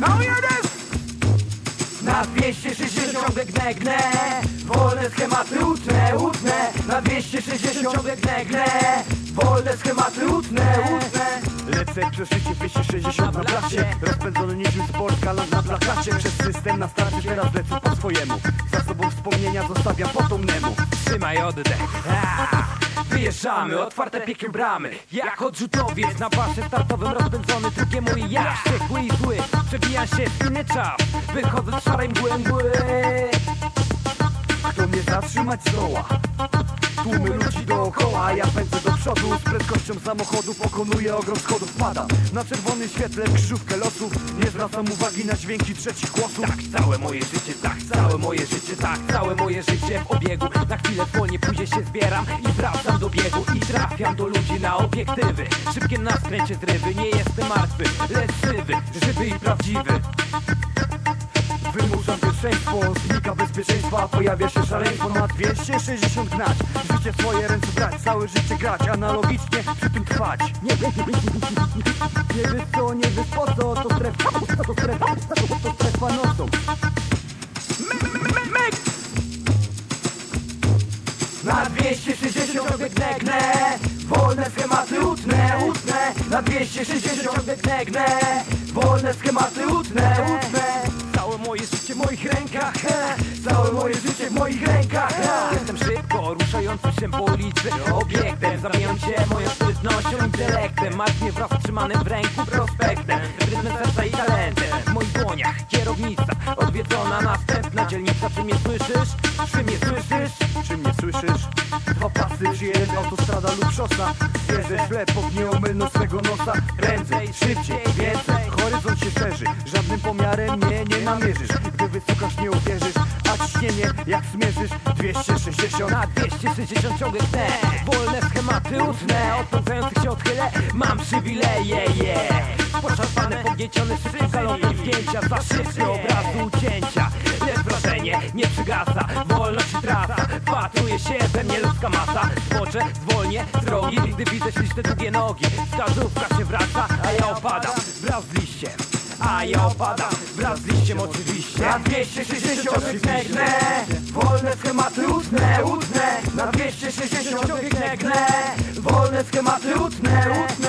No jeden! Na 260 ciągle gnę, gnę Wolne schematy utnę, utnę. Na 260 ciągle gnę, gnę Wolne schematy utnę, utnę. Lecę przez życie 260 na blacie Rozpędzony niczym sport, galant na plakacie Przez system na starcie, teraz lecę po swojemu. Za sobą wspomnienia zostawiam potomnemu Trzymaj oddech. A, Wyjeżdżamy, otwarte piekiel bramy. Jak odrzutowiec na pasie startowym Rozpędzony drugie mój ja. Wściekły i zły, przebijam się w inny czas. Wychodzę z szarej mgły Kto mnie zatrzymać zdoła? Dookoła, a ja pędzę do przodu Z prędkością samochodu pokonuję ogrom schodów Padam. Na czerwonym świetle krzyżówkę losów Nie zwracam uwagi na dźwięki trzecich głosów. Tak, całe moje życie, tak, całe moje życie, tak, całe moje życie w obiegu. Na chwilę wolnie później się zbieram i wracam do biegu I trafiam do ludzi na obiektywy. Szybkie na skręcie zrywy, nie jestem martwy, lecz żywy, żywy i prawdziwy Wymuszam pierwszeństwo, znika bezpieczeństwa Pojawia się szaleństwo na 260 gnać. Życie w swoje ręce brać, całe życie grać Analogicznie przy tym trwać. Nie wiesz, nie wiesz co, nie wiesz po co To strefa, to strefa, to strefa nocą. Na 260 ciągle gnę, Wolne schematy utnę, utnę. Na 260 ciągle gnę, Wolne schematy utnę, utnę moje życie w moich rękach he. Całe moje życie w moich rękach he. Jestem szybko ruszającym się po Obiektem, zamieniam się moją sprytnością, intelektem Martwie wraz trzymanym w ręku prospektem Rytmem serca i talentem W moich dłoniach kierownica Odwiedzona następna dzielnica Czy mnie słyszysz? Czy mnie słyszysz? Czy mnie słyszysz? Czy jeden autostrada lub szosa. Wierzę ślep pod nieomylną swego nosa. Prędzej, szybciej, więcej. Horyzont się szerzy, żadnym pomiarem mnie nie namierzysz. Gdy wysłuchasz nie uwierzysz, a ciśnienie jak zmierzysz. 260 Na 260 ciągle gnę Wolne schematy utnę Odpędzających się odchylę. Mam przywileje, yeah Poszarpane, pogniecione szybko galopem zdjęcia Za szybkie obrazu ucięcia Przygasa Wolność trasa. Wpatruje się we mnie ludzka masa. Zboczę, zwolnię drogi. Gdy widzę śliczne długie nogi. Wskazówka się wraca, a ja opadam. Wraz z liściem a ja opadam. Wraz z liściem oczywiście. Na 260 ciągle gnę, gnę Wolne schematy utnę, utnę. Na 260 ciągle gnę, gnę Wolne schematy utnę, utnę